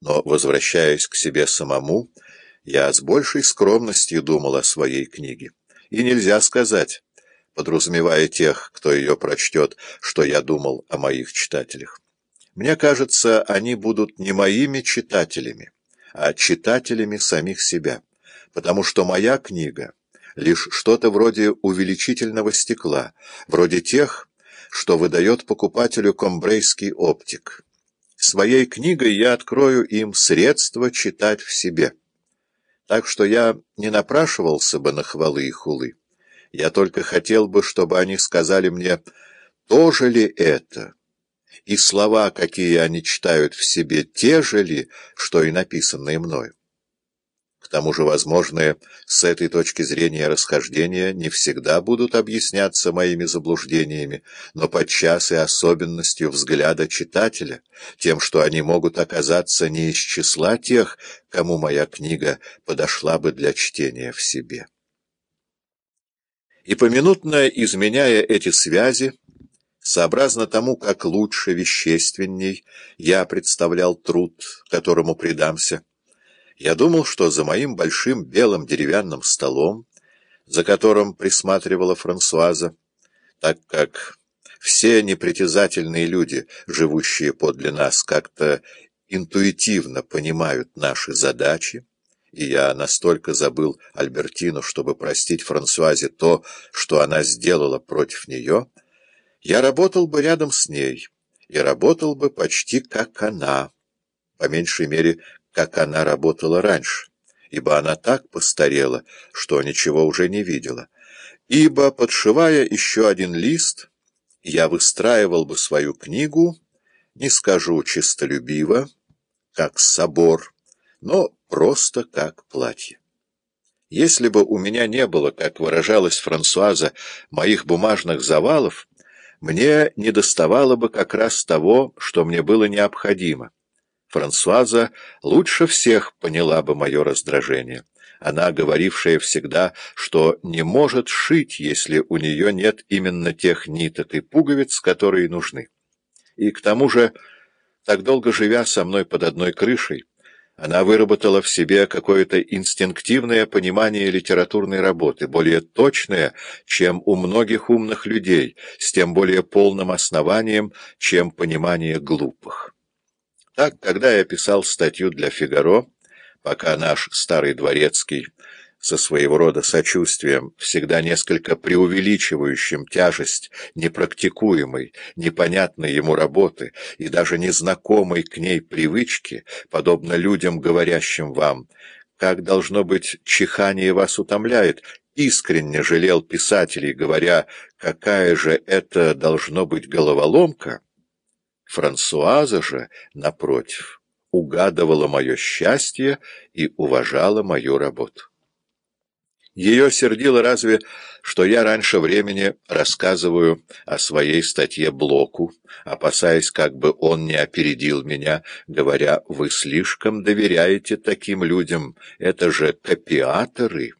Но, возвращаясь к себе самому, я с большей скромностью думал о своей книге. И нельзя сказать, подразумевая тех, кто ее прочтет, что я думал о моих читателях. Мне кажется, они будут не моими читателями, а читателями самих себя, потому что моя книга — лишь что-то вроде увеличительного стекла, вроде тех, что выдает покупателю комбрейский оптик. Своей книгой я открою им средства читать в себе. Так что я не напрашивался бы на хвалы и хулы. Я только хотел бы, чтобы они сказали мне, тоже ли это, и слова, какие они читают в себе, те же ли, что и написанные мною. Тому же возможные с этой точки зрения расхождения не всегда будут объясняться моими заблуждениями, но подчас и особенностью взгляда читателя, тем, что они могут оказаться не из числа тех, кому моя книга подошла бы для чтения в себе. И поминутно изменяя эти связи, сообразно тому, как лучше, вещественней я представлял труд, которому предамся, я думал, что за моим большим белым деревянным столом, за которым присматривала Франсуаза, так как все непритязательные люди, живущие подле нас, как-то интуитивно понимают наши задачи, и я настолько забыл Альбертину, чтобы простить Франсуазе то, что она сделала против нее, я работал бы рядом с ней, и работал бы почти как она, по меньшей мере, как она работала раньше, ибо она так постарела, что ничего уже не видела. Ибо, подшивая еще один лист, я выстраивал бы свою книгу, не скажу чистолюбиво, как собор, но просто как платье. Если бы у меня не было, как выражалась Франсуаза, моих бумажных завалов, мне не доставало бы как раз того, что мне было необходимо. Франсуаза лучше всех поняла бы мое раздражение. Она, говорившая всегда, что не может шить, если у нее нет именно тех ниток и пуговиц, которые нужны. И к тому же, так долго живя со мной под одной крышей, она выработала в себе какое-то инстинктивное понимание литературной работы, более точное, чем у многих умных людей, с тем более полным основанием, чем понимание глупых. Так, когда я писал статью для «Фигаро», пока наш старый дворецкий со своего рода сочувствием, всегда несколько преувеличивающим тяжесть непрактикуемой, непонятной ему работы и даже незнакомой к ней привычки, подобно людям, говорящим вам, как, должно быть, чихание вас утомляет, искренне жалел писателей, говоря, какая же это должно быть головоломка, Франсуаза же, напротив, угадывала мое счастье и уважала мою работу. Ее сердило разве, что я раньше времени рассказываю о своей статье Блоку, опасаясь, как бы он не опередил меня, говоря, «Вы слишком доверяете таким людям, это же копиаторы».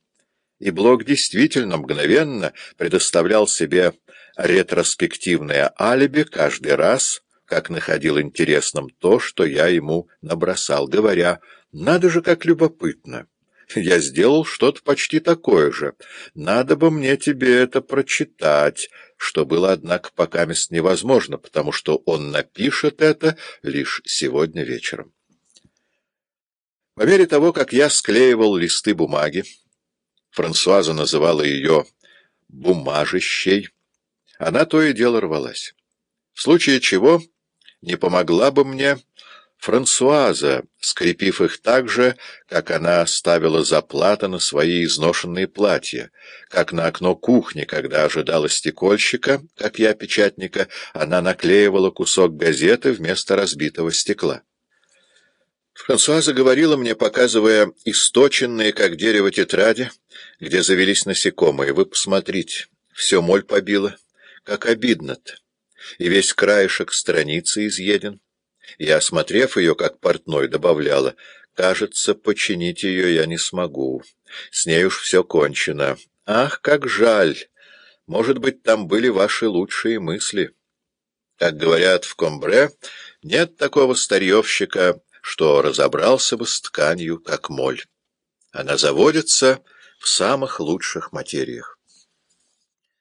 И Блок действительно мгновенно предоставлял себе ретроспективное алиби каждый раз, как находил интересным то, что я ему набросал, говоря, «Надо же, как любопытно! Я сделал что-то почти такое же. Надо бы мне тебе это прочитать», что было, однако, пока мест невозможно, потому что он напишет это лишь сегодня вечером. По мере того, как я склеивал листы бумаги, Франсуаза называла ее «бумажищей», она то и дело рвалась. В случае чего не помогла бы мне Франсуаза, скрепив их так же, как она ставила заплата на свои изношенные платья, как на окно кухни, когда ожидала стекольщика, как я печатника, она наклеивала кусок газеты вместо разбитого стекла. Франсуаза говорила мне, показывая источенные, как дерево, тетради, где завелись насекомые. Вы посмотрите, все моль побила. Как обидно-то и весь краешек страницы изъеден. И, осмотрев ее, как портной, добавляла, «Кажется, починить ее я не смогу. С ней уж все кончено. Ах, как жаль! Может быть, там были ваши лучшие мысли». Как говорят в Комбре, нет такого старьевщика, что разобрался бы с тканью, как моль. Она заводится в самых лучших материях.